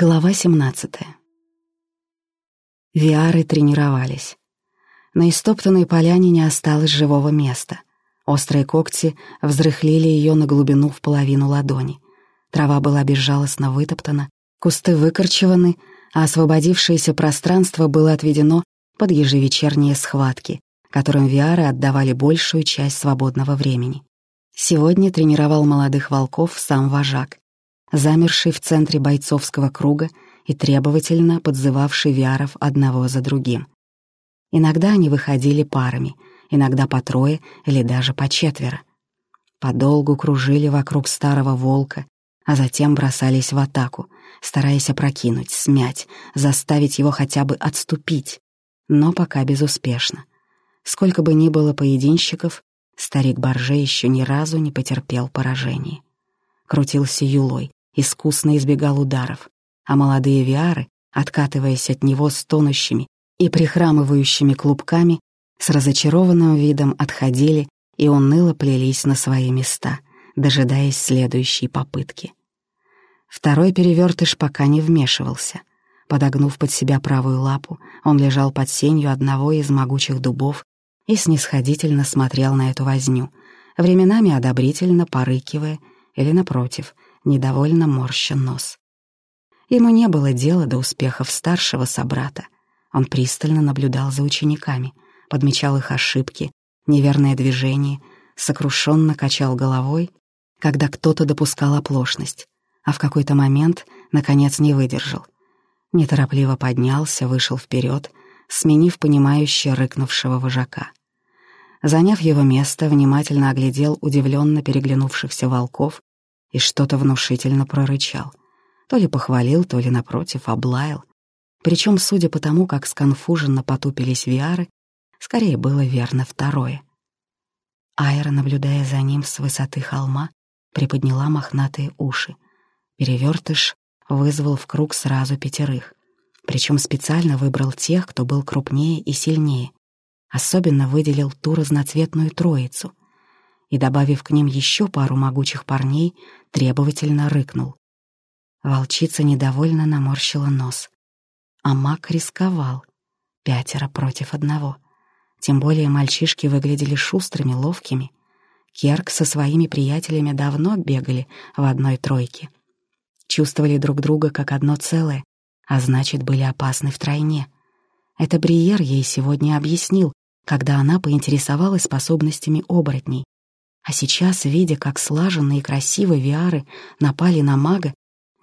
Глава 17. Виары тренировались. На истоптанной поляне не осталось живого места. Острые когти взрыхлили ее на глубину в половину ладони. Трава была безжалостно вытоптана, кусты выкорчеваны, а освободившееся пространство было отведено под ежевечерние схватки, которым Виары отдавали большую часть свободного времени. Сегодня тренировал молодых волков сам вожак, замерший в центре бойцовского круга и требовательно подзывавший Виаров одного за другим. Иногда они выходили парами, иногда по трое или даже по четверо. Подолгу кружили вокруг старого волка, а затем бросались в атаку, стараясь опрокинуть, смять, заставить его хотя бы отступить, но пока безуспешно. Сколько бы ни было поединщиков, старик Борже еще ни разу не потерпел поражения. Крутился юлой, искусно избегал ударов, а молодые виары, откатываясь от него стонущими и прихрамывающими клубками, с разочарованным видом отходили и уныло плелись на свои места, дожидаясь следующей попытки. Второй перевертыш пока не вмешивался. Подогнув под себя правую лапу, он лежал под сенью одного из могучих дубов и снисходительно смотрел на эту возню, временами одобрительно порыкивая или, напротив, недовольно морща нос. Ему не было дела до успехов старшего собрата. Он пристально наблюдал за учениками, подмечал их ошибки, неверные движения, сокрушенно качал головой, когда кто-то допускал оплошность, а в какой-то момент, наконец, не выдержал. Неторопливо поднялся, вышел вперед, сменив понимающе рыкнувшего вожака. Заняв его место, внимательно оглядел удивленно переглянувшихся волков и что-то внушительно прорычал. То ли похвалил, то ли, напротив, облаял. Причем, судя по тому, как сконфуженно потупились Виары, скорее было верно второе. Айра, наблюдая за ним с высоты холма, приподняла мохнатые уши. Перевертыш вызвал в круг сразу пятерых. Причем специально выбрал тех, кто был крупнее и сильнее. Особенно выделил ту разноцветную троицу, и, добавив к ним еще пару могучих парней, требовательно рыкнул. Волчица недовольно наморщила нос. А маг рисковал. Пятеро против одного. Тем более мальчишки выглядели шустрыми, ловкими. Керк со своими приятелями давно бегали в одной тройке. Чувствовали друг друга как одно целое, а значит, были опасны втройне. Это Бриер ей сегодня объяснил, когда она поинтересовалась способностями оборотней. А сейчас, видя, как слаженно и красиво Виары напали на мага,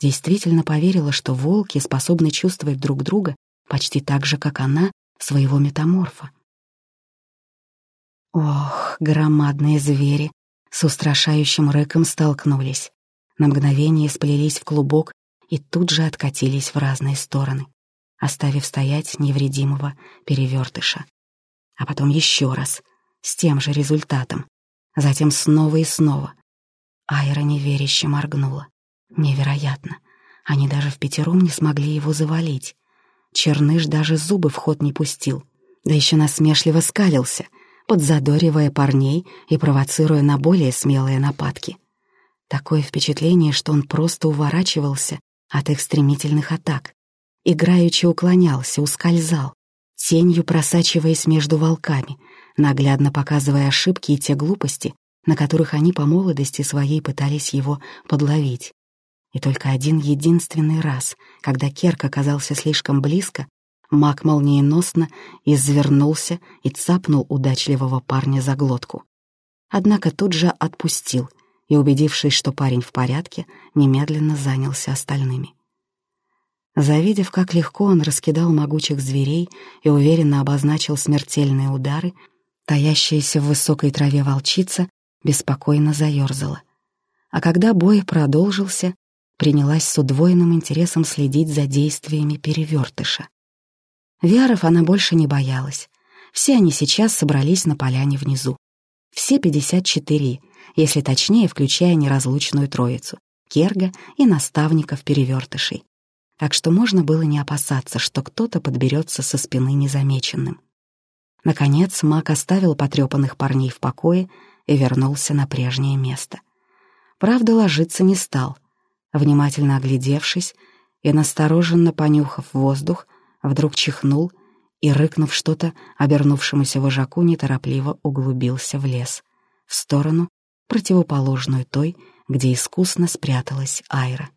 действительно поверила, что волки способны чувствовать друг друга почти так же, как она, своего метаморфа. Ох, громадные звери с устрашающим рыком столкнулись. На мгновение сплелись в клубок и тут же откатились в разные стороны, оставив стоять невредимого перевертыша. А потом еще раз, с тем же результатом затем снова и снова. Айра неверяще моргнула. Невероятно. Они даже в пятером не смогли его завалить. Черныш даже зубы в ход не пустил, да еще насмешливо скалился, подзадоривая парней и провоцируя на более смелые нападки. Такое впечатление, что он просто уворачивался от их стремительных атак, играючи уклонялся, ускользал, тенью просачиваясь между волками, наглядно показывая ошибки и те глупости, на которых они по молодости своей пытались его подловить. И только один единственный раз, когда Керк оказался слишком близко, маг молниеносно извернулся и цапнул удачливого парня за глотку. Однако тут же отпустил и, убедившись, что парень в порядке, немедленно занялся остальными. Завидев, как легко он раскидал могучих зверей и уверенно обозначил смертельные удары, Таящаяся в высокой траве волчица беспокойно заёрзала. А когда бой продолжился, принялась с удвоенным интересом следить за действиями перевертыша. Виаров она больше не боялась. Все они сейчас собрались на поляне внизу. Все 54, если точнее, включая неразлучную троицу — Керга и наставников перевертышей. Так что можно было не опасаться, что кто-то подберется со спины незамеченным. Наконец маг оставил потрепанных парней в покое и вернулся на прежнее место. Правда, ложиться не стал. Внимательно оглядевшись и, настороженно понюхав воздух, вдруг чихнул и, рыкнув что-то, обернувшемуся вожаку, неторопливо углубился в лес, в сторону, противоположную той, где искусно спряталась Айра.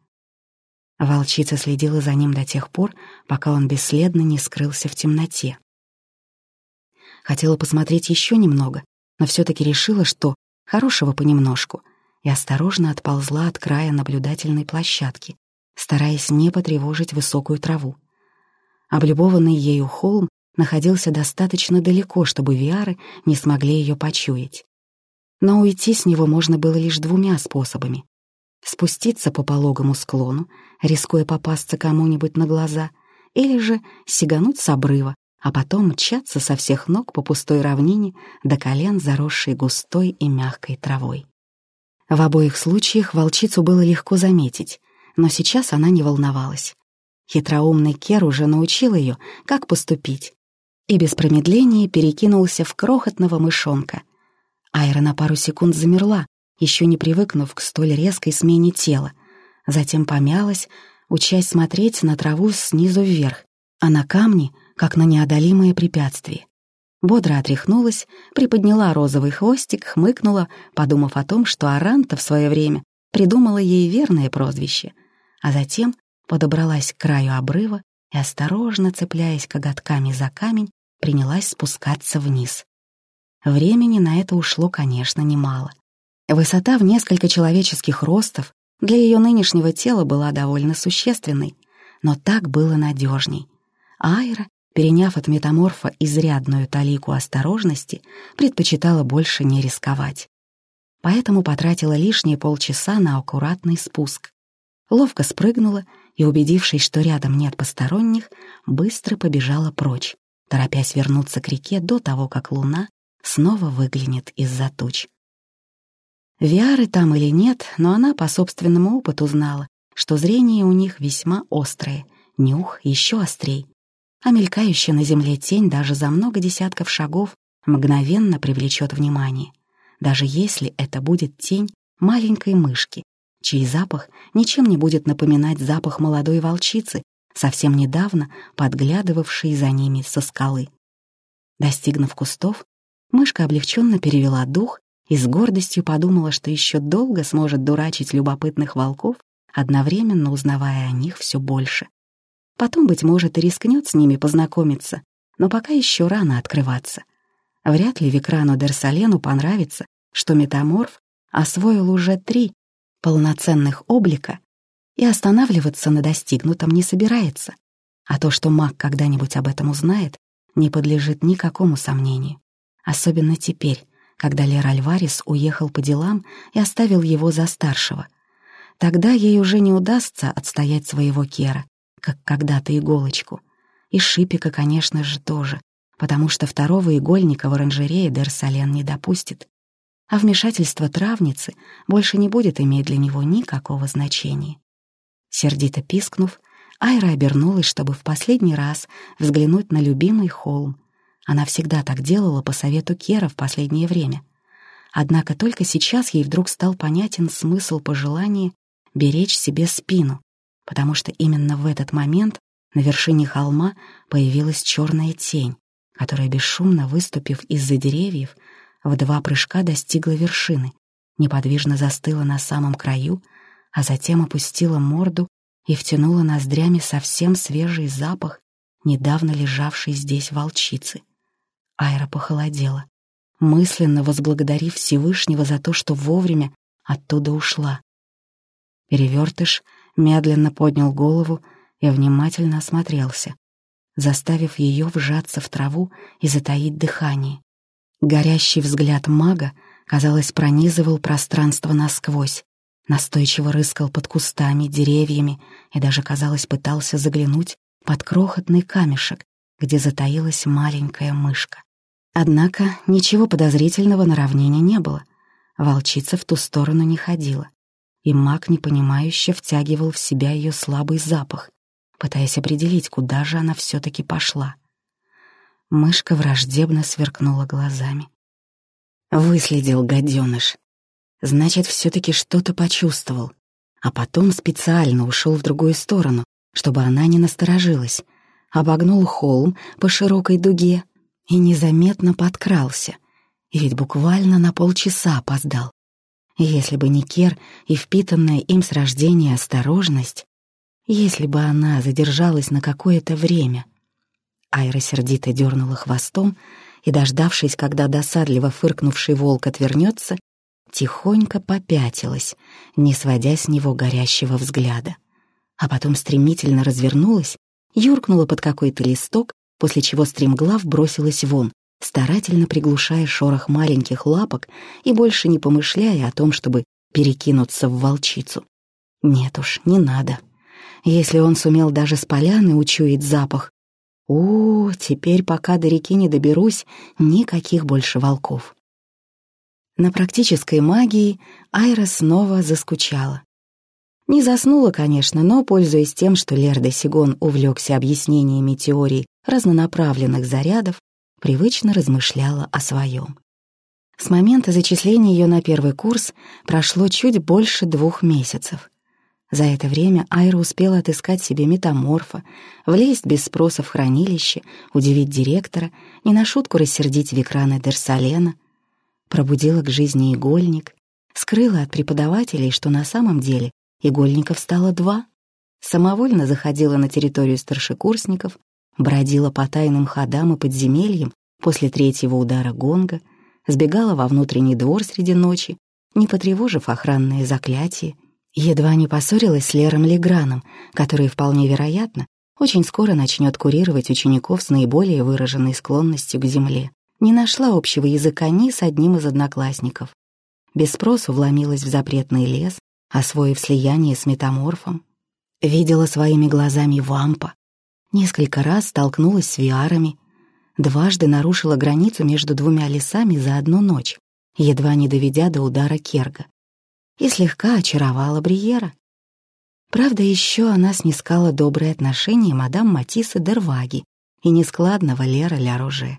Волчица следила за ним до тех пор, пока он бесследно не скрылся в темноте. Хотела посмотреть еще немного, но все-таки решила, что хорошего понемножку, и осторожно отползла от края наблюдательной площадки, стараясь не потревожить высокую траву. Облюбованный ею холм находился достаточно далеко, чтобы виары не смогли ее почуять. Но уйти с него можно было лишь двумя способами. Спуститься по пологому склону, рискуя попасться кому-нибудь на глаза, или же сигануть с обрыва, а потом мчаться со всех ног по пустой равнине до колен, заросшей густой и мягкой травой. В обоих случаях волчицу было легко заметить, но сейчас она не волновалась. Хитроумный Кер уже научил ее, как поступить, и без промедления перекинулся в крохотного мышонка. Айра на пару секунд замерла, еще не привыкнув к столь резкой смене тела, затем помялась, учась смотреть на траву снизу вверх, а на камни, как на неодолимое препятствие. Бодро отряхнулась, приподняла розовый хвостик, хмыкнула, подумав о том, что Аранта в свое время придумала ей верное прозвище, а затем подобралась к краю обрыва и, осторожно цепляясь коготками за камень, принялась спускаться вниз. Времени на это ушло, конечно, немало. Высота в несколько человеческих ростов для ее нынешнего тела была довольно существенной, но так было надежней. Айра переняв от метаморфа изрядную талику осторожности, предпочитала больше не рисковать. Поэтому потратила лишние полчаса на аккуратный спуск. Ловко спрыгнула и, убедившись, что рядом нет посторонних, быстро побежала прочь, торопясь вернуться к реке до того, как луна снова выглянет из-за туч. Виары там или нет, но она по собственному опыту знала, что зрение у них весьма острое, нюх еще острей а мелькающая на земле тень даже за много десятков шагов мгновенно привлечет внимание, даже если это будет тень маленькой мышки, чей запах ничем не будет напоминать запах молодой волчицы, совсем недавно подглядывавшей за ними со скалы. Достигнув кустов, мышка облегченно перевела дух и с гордостью подумала, что еще долго сможет дурачить любопытных волков, одновременно узнавая о них все больше. Потом, быть может, и рискнет с ними познакомиться, но пока еще рано открываться. Вряд ли Викрану Дерсалену понравится, что метаморф освоил уже три полноценных облика и останавливаться на достигнутом не собирается. А то, что маг когда-нибудь об этом узнает, не подлежит никакому сомнению. Особенно теперь, когда Лер Альварес уехал по делам и оставил его за старшего. Тогда ей уже не удастся отстоять своего Кера, как когда-то иголочку. И Шипика, конечно же, тоже, потому что второго игольника в оранжерее Дерсален не допустит. А вмешательство травницы больше не будет иметь для него никакого значения. Сердито пискнув, Айра обернулась, чтобы в последний раз взглянуть на любимый холм. Она всегда так делала по совету Кера в последнее время. Однако только сейчас ей вдруг стал понятен смысл пожелания беречь себе спину, потому что именно в этот момент на вершине холма появилась черная тень, которая, бесшумно выступив из-за деревьев, в два прыжка достигла вершины, неподвижно застыла на самом краю, а затем опустила морду и втянула ноздрями совсем свежий запах недавно лежавшей здесь волчицы. Айра похолодела, мысленно возблагодарив Всевышнего за то, что вовремя оттуда ушла. Перевертыш — медленно поднял голову и внимательно осмотрелся, заставив ее вжаться в траву и затаить дыхание. Горящий взгляд мага, казалось, пронизывал пространство насквозь, настойчиво рыскал под кустами, деревьями и даже, казалось, пытался заглянуть под крохотный камешек, где затаилась маленькая мышка. Однако ничего подозрительного на равнине не было. Волчица в ту сторону не ходила и маг непонимающе втягивал в себя ее слабый запах, пытаясь определить, куда же она все-таки пошла. Мышка враждебно сверкнула глазами. Выследил гаденыш. Значит, все-таки что-то почувствовал, а потом специально ушел в другую сторону, чтобы она не насторожилась, обогнул холм по широкой дуге и незаметно подкрался, и ведь буквально на полчаса опоздал. Если бы не Кер и впитанная им с рождения осторожность, если бы она задержалась на какое-то время. Айра сердито дернула хвостом и, дождавшись, когда досадливо фыркнувший волк отвернется, тихонько попятилась, не сводя с него горящего взгляда. А потом стремительно развернулась, юркнула под какой-то листок, после чего стремглав бросилась вон, старательно приглушая шорох маленьких лапок и больше не помышляя о том, чтобы перекинуться в волчицу. Нет уж, не надо. Если он сумел даже с поляны учуять запах, о, теперь, пока до реки не доберусь, никаких больше волков. На практической магии Айра снова заскучала. Не заснула, конечно, но, пользуясь тем, что Лерда Сигон увлекся объяснениями теории разнонаправленных зарядов, привычно размышляла о своем. С момента зачисления ее на первый курс прошло чуть больше двух месяцев. За это время Айра успела отыскать себе метаморфа, влезть без спроса в хранилище, удивить директора, не на шутку рассердить Викрана Дерсалена, пробудила к жизни игольник, скрыла от преподавателей, что на самом деле игольников стало два, самовольно заходила на территорию старшекурсников, бродила по тайным ходам и подземельям после третьего удара гонга, сбегала во внутренний двор среди ночи, не потревожив охранные заклятия, едва не поссорилась с Лером Леграном, который, вполне вероятно, очень скоро начнет курировать учеников с наиболее выраженной склонностью к земле. Не нашла общего языка ни с одним из одноклассников. Без спросу вломилась в запретный лес, освоив слияние с метаморфом. Видела своими глазами вампа, Несколько раз столкнулась с виарами, дважды нарушила границу между двумя лесами за одну ночь, едва не доведя до удара Керга, и слегка очаровала Бриера. Правда, еще она снискала добрые отношения мадам Матиссы Дерваги и нескладного Лера Ляруже,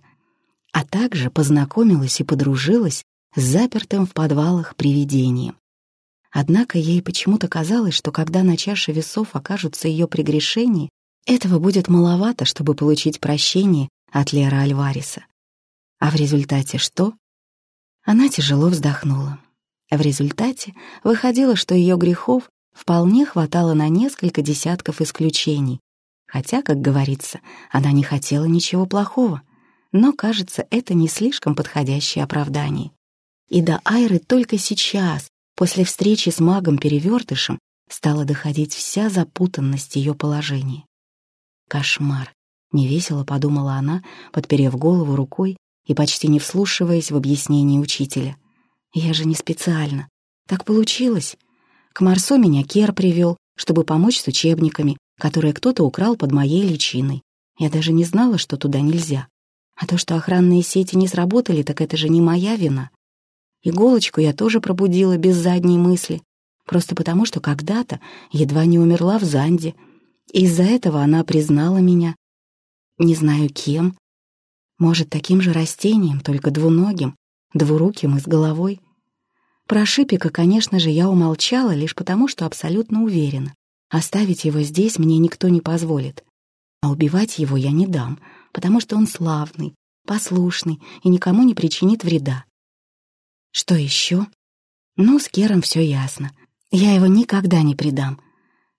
а также познакомилась и подружилась с запертым в подвалах привидением. Однако ей почему-то казалось, что когда на чаше весов окажутся ее прегрешения, этого будет маловато, чтобы получить прощение от Лера Альвареса. А в результате что? Она тяжело вздохнула. В результате выходило, что ее грехов вполне хватало на несколько десятков исключений, хотя, как говорится, она не хотела ничего плохого, но, кажется, это не слишком подходящее оправдание. И до Айры только сейчас, после встречи с магом-перевертышем, стала доходить вся запутанность ее положения. Кошмар. Невесело подумала она, подперев голову рукой и почти не вслушиваясь в объяснение учителя. «Я же не специально. Так получилось. К Марсо меня Кер привел, чтобы помочь с учебниками, которые кто-то украл под моей личиной. Я даже не знала, что туда нельзя. А то, что охранные сети не сработали, так это же не моя вина. Иголочку я тоже пробудила без задней мысли, просто потому, что когда-то едва не умерла в Занде — из-за этого она признала меня. Не знаю кем. Может, таким же растением, только двуногим, двуруким и с головой. Про Шипика, конечно же, я умолчала лишь потому, что абсолютно уверена. Оставить его здесь мне никто не позволит. А убивать его я не дам, потому что он славный, послушный и никому не причинит вреда. Что еще? Ну, с Кером все ясно. Я его никогда не предам.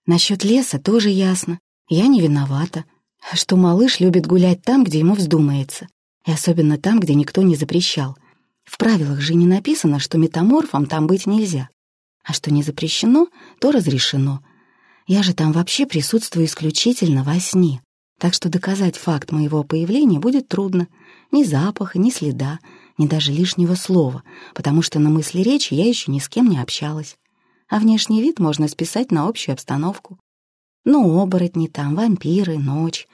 Насчет леса тоже ясно. Я не виновата. Что малыш любит гулять там, где ему вздумается. И особенно там, где никто не запрещал. В правилах же не написано, что метаморфом там быть нельзя. А что не запрещено, то разрешено. Я же там вообще присутствую исключительно во сне. Так что доказать факт моего появления будет трудно. Ни запаха, ни следа, ни даже лишнего слова, потому что на мысли речи я еще ни с кем не общалась а внешний вид можно списать на общую обстановку. Ну, оборотни там, вампиры, ночь.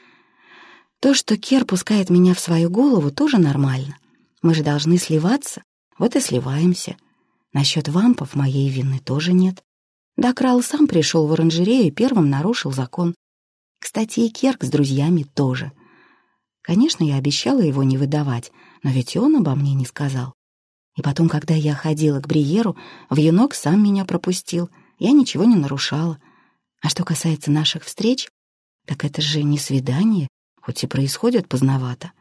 То, что Кер пускает меня в свою голову, тоже нормально. Мы же должны сливаться, вот и сливаемся. Насчет вампов моей вины тоже нет. Да Крал сам пришел в оранжерею и первым нарушил закон. Кстати, и Керк с друзьями тоже. Конечно, я обещала его не выдавать, но ведь он обо мне не сказал. И потом, когда я ходила к Бриеру, вьюнок сам меня пропустил, я ничего не нарушала. А что касается наших встреч, Так это же не свидание, хоть и происходит поздновато.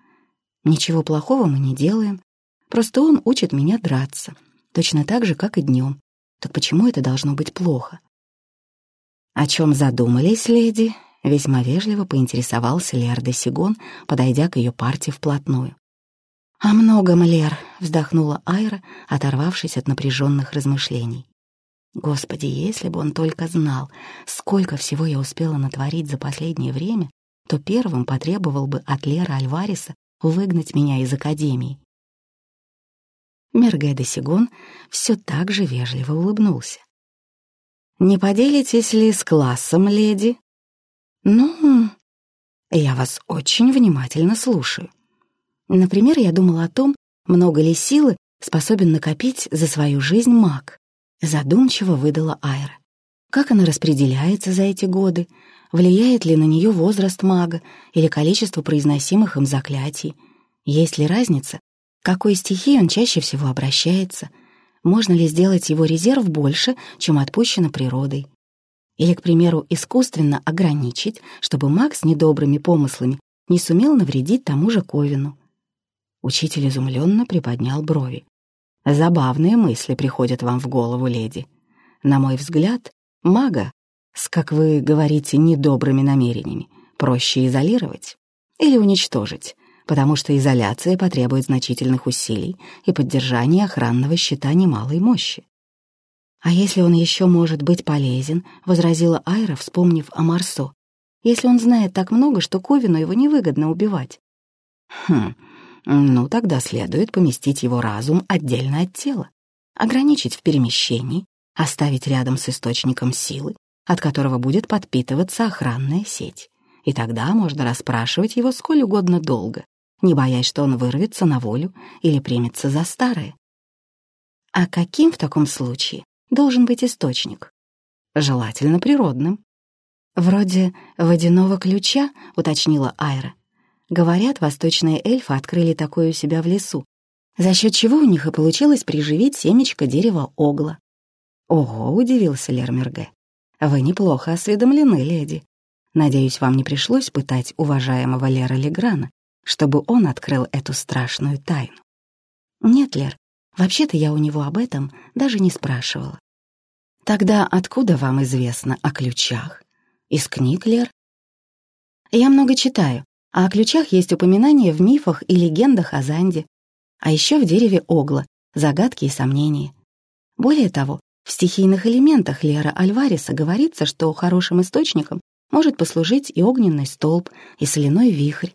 Ничего плохого мы не делаем, просто он учит меня драться, точно так же, как и днем. Так почему это должно быть плохо? О чем задумались, леди? Весьма вежливо поинтересовался Лер де Сигон, подойдя к ее партии вплотную. «О многом, Лер», — вздохнула Айра, оторвавшись от напряженных размышлений. Господи, если бы он только знал, сколько всего я успела натворить за последнее время, то первым потребовал бы от Лера Альвареса выгнать меня из академии. Мерге Сигон все так же вежливо улыбнулся. «Не поделитесь ли с классом, леди?» «Ну, я вас очень внимательно слушаю. Например, я думала о том, много ли силы способен накопить за свою жизнь маг. Задумчиво выдала Айра. Как она распределяется за эти годы? Влияет ли на нее возраст мага или количество произносимых им заклятий? Есть ли разница, к какой стихии он чаще всего обращается? Можно ли сделать его резерв больше, чем отпущено природой? Или, к примеру, искусственно ограничить, чтобы маг с недобрыми помыслами не сумел навредить тому же Ковину. Учитель изумленно приподнял брови. «Забавные мысли приходят вам в голову, леди. На мой взгляд, мага с, как вы говорите, недобрыми намерениями проще изолировать или уничтожить, потому что изоляция потребует значительных усилий и поддержания охранного щита немалой мощи. «А если он еще может быть полезен?» — возразила Айра, вспомнив о Марсо. «Если он знает так много, что Ковину его невыгодно убивать». «Хм, ну тогда следует поместить его разум отдельно от тела, ограничить в перемещении, оставить рядом с источником силы, от которого будет подпитываться охранная сеть. И тогда можно расспрашивать его сколь угодно долго, не боясь, что он вырвется на волю или примется за старое. А каким в таком случае должен быть источник. Желательно природным. «Вроде водяного ключа», — уточнила Айра. Говорят, восточные эльфы открыли такое у себя в лесу, за счет чего у них и получилось приживить семечко дерева огла. «Ого», — удивился Лермерге. «Вы неплохо осведомлены, леди. Надеюсь, вам не пришлось пытать уважаемого Лера Леграна, чтобы он открыл эту страшную тайну». «Нет, Лер, Вообще-то я у него об этом даже не спрашивала. Тогда откуда вам известно о ключах? Из книг, Лер? Я много читаю, а о ключах есть упоминания в мифах и легендах о Занде, а еще в дереве Огла, загадки и сомнения. Более того, в стихийных элементах Лера Альвареса говорится, что хорошим источником может послужить и огненный столб, и соляной вихрь.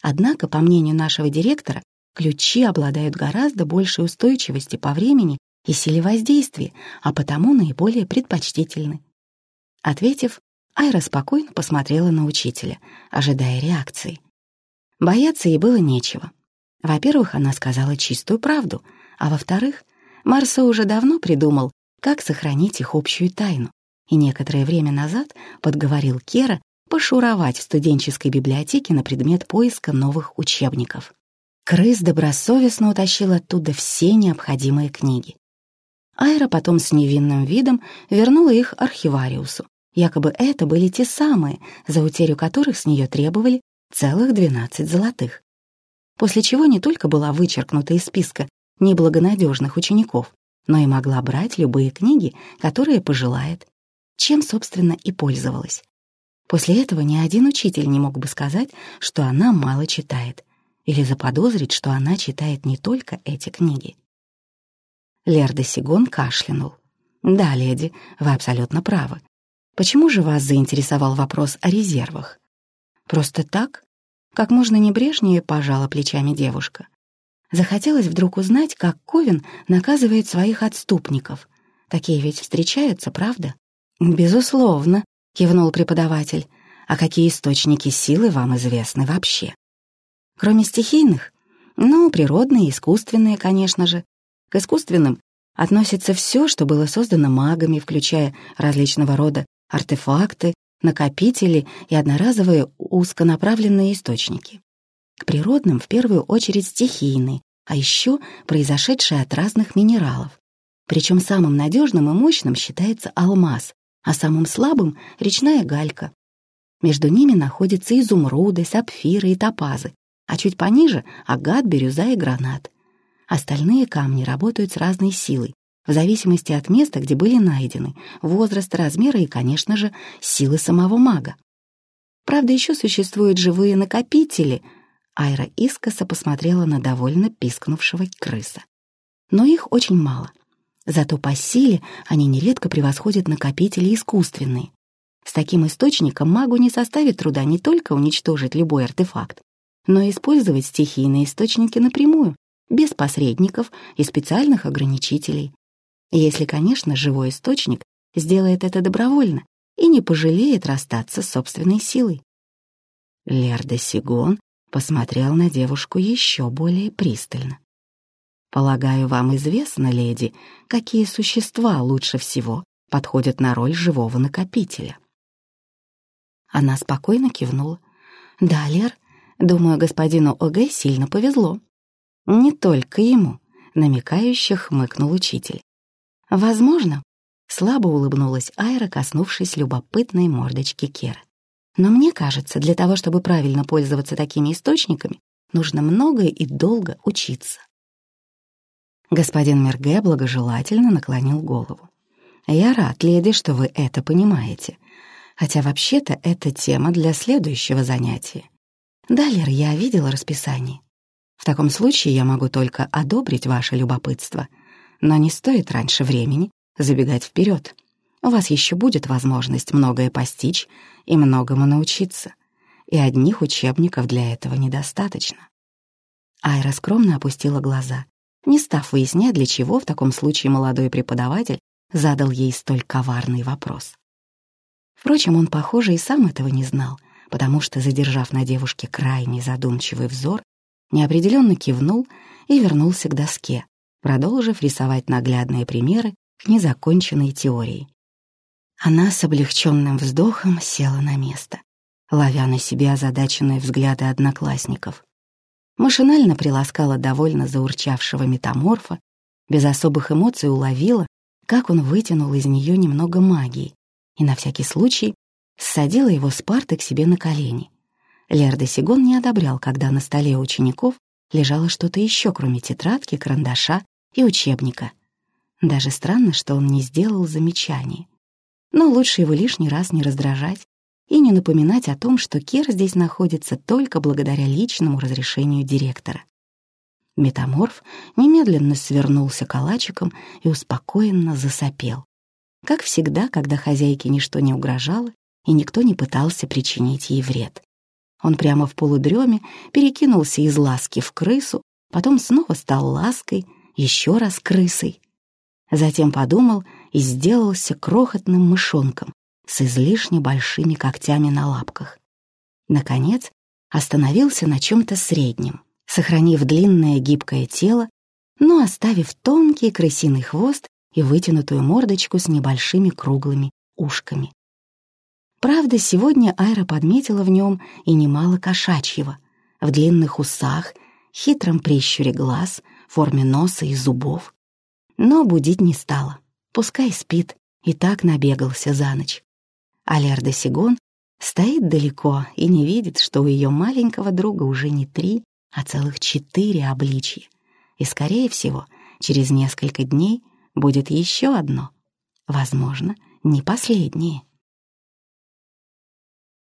Однако, по мнению нашего директора, Ключи обладают гораздо большей устойчивостью по времени и силе воздействия, а потому наиболее предпочтительны. Ответив, Айра спокойно посмотрела на учителя, ожидая реакции. Бояться ей было нечего. Во-первых, она сказала чистую правду, а во-вторых, Марсо уже давно придумал, как сохранить их общую тайну, и некоторое время назад подговорил Кера пошуровать в студенческой библиотеке на предмет поиска новых учебников. Крыс добросовестно утащил оттуда все необходимые книги. Айра потом с невинным видом вернула их архивариусу. Якобы это были те самые, за утерю которых с нее требовали целых двенадцать золотых. После чего не только была вычеркнута из списка неблагонадежных учеников, но и могла брать любые книги, которые пожелает, чем, собственно, и пользовалась. После этого ни один учитель не мог бы сказать, что она мало читает — или заподозрить, что она читает не только эти книги. Лер де Сигон кашлянул. «Да, леди, вы абсолютно правы. Почему же вас заинтересовал вопрос о резервах?» «Просто так?» Как можно небрежнее пожала плечами девушка. Захотелось вдруг узнать, как Ковин наказывает своих отступников. Такие ведь встречаются, правда? «Безусловно», — кивнул преподаватель. «А какие источники силы вам известны вообще?» Кроме стихийных? Ну, природные, искусственные, конечно же. К искусственным относится все, что было создано магами, включая различного рода артефакты, накопители и одноразовые узконаправленные источники. К природным в первую очередь стихийные, а еще произошедшие от разных минералов. Причем самым надежным и мощным считается алмаз, а самым слабым — речная галька. Между ними находятся изумруды, сапфиры и топазы, а чуть пониже — агат, бирюза и гранат. Остальные камни работают с разной силой, в зависимости от места, где были найдены, возраста, размера и, конечно же, силы самого мага. Правда, еще существуют живые накопители. Айра искоса посмотрела на довольно пискнувшего крыса. Но их очень мало. Зато по силе они нередко превосходят накопители искусственные. С таким источником магу не составит труда не только уничтожить любой артефакт, но и использовать стихийные источники напрямую, без посредников и специальных ограничителей. Если, конечно, живой источник сделает это добровольно и не пожалеет расстаться с собственной силой. Лерда Сигон посмотрел на девушку еще более пристально. «Полагаю, вам известно, леди, какие существа лучше всего подходят на роль живого накопителя?» Она спокойно кивнула. «Да, Лер, думаю, господину Оге сильно повезло». «Не только ему», — намекающе хмыкнул учитель. «Возможно», — слабо улыбнулась Айра, коснувшись любопытной мордочки Кера. «Но мне кажется, для того, чтобы правильно пользоваться такими источниками, нужно много и долго учиться». Господин Мерге благожелательно наклонил голову. «Я рад, леди, что вы это понимаете. Хотя вообще-то это тема для следующего занятия. Далер, я видела расписание. В таком случае я могу только одобрить ваше любопытство — но не стоит раньше времени забегать вперед. У вас еще будет возможность многое постичь и многому научиться. И одних учебников для этого недостаточно. Айра скромно опустила глаза, не став выяснять, для чего в таком случае молодой преподаватель задал ей столь коварный вопрос. Впрочем, он, похоже, и сам этого не знал, потому что, задержав на девушке крайне задумчивый взор, неопределенно кивнул и вернулся к доске, продолжив рисовать наглядные примеры к незаконченной теории. Она с облегченным вздохом села на место, ловя на себе озадаченные взгляды одноклассников. Машинально приласкала довольно заурчавшего метаморфа, без особых эмоций уловила, как он вытянул из нее немного магии, и на всякий случай ссадила его с парты к себе на колени. Лерда Сигон не одобрял, когда на столе учеников лежало что-то еще, кроме тетрадки, карандаша и учебника. Даже странно, что он не сделал замечаний. Но лучше его лишний раз не раздражать и не напоминать о том, что Кир здесь находится только благодаря личному разрешению директора. Метаморф немедленно свернулся калачиком и успокоенно засопел. Как всегда, когда хозяйке ничто не угрожало и никто не пытался причинить ей вред. Он прямо в полудреме перекинулся из ласки в крысу, потом снова стал лаской — еще раз крысой. Затем подумал и сделался крохотным мышонком с излишне большими когтями на лапках. Наконец, остановился на чем-то среднем, сохранив длинное гибкое тело, но оставив тонкий крысиный хвост и вытянутую мордочку с небольшими круглыми ушками. Правда, сегодня Айра подметила в нем и немало кошачьего, в длинных усах, хитром прищуре глаз, форме носа и зубов. Но будить не стала. Пускай спит, и так набегался за ночь. А Лерда Сигон стоит далеко и не видит, что у ее маленького друга уже не три, а целых четыре обличья. И, скорее всего, через несколько дней будет еще одно. Возможно, не последнее.